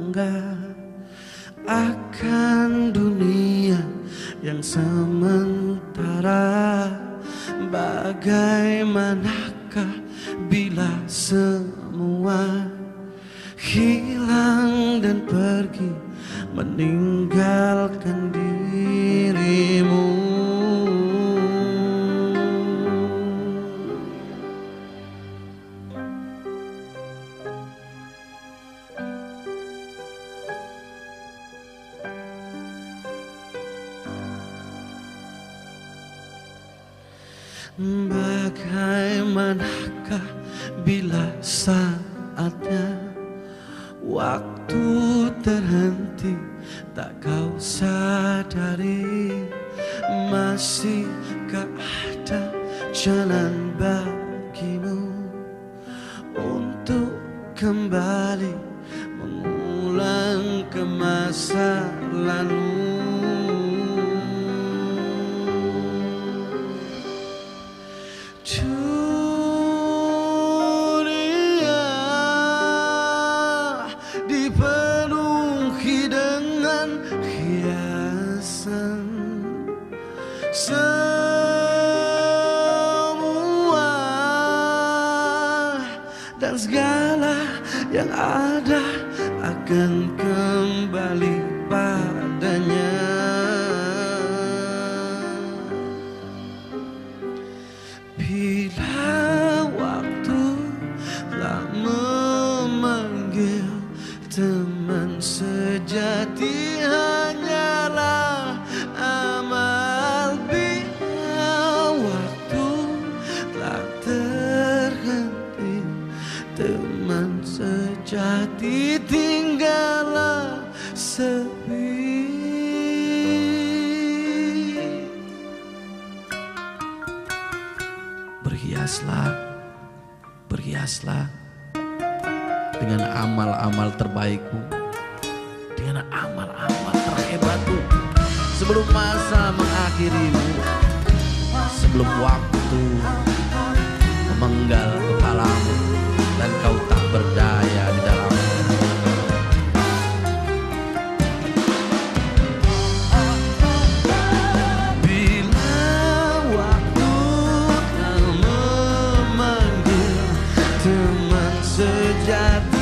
bangga akan dunia yang sementara. Bagaimanakah bila semua hilang dan pergi meninggalkan dirimu Bagaimanakah bila saatnya Waktu terhenti? Tak kau sadari Masihkah ada jalan bagimu Untuk kembali mengulang ke masa lalu Dunia dipenuhi dengan hiasan. Semua dan segala yang ada akan kembali sejati tinggallah sepi Berhiaslah, berhiaslah dengan amal-amal terbaikmu, dengan amal-amal terhebatmu. Sebelum masa mengakhirimu, sebelum waktu memenggal teman sejati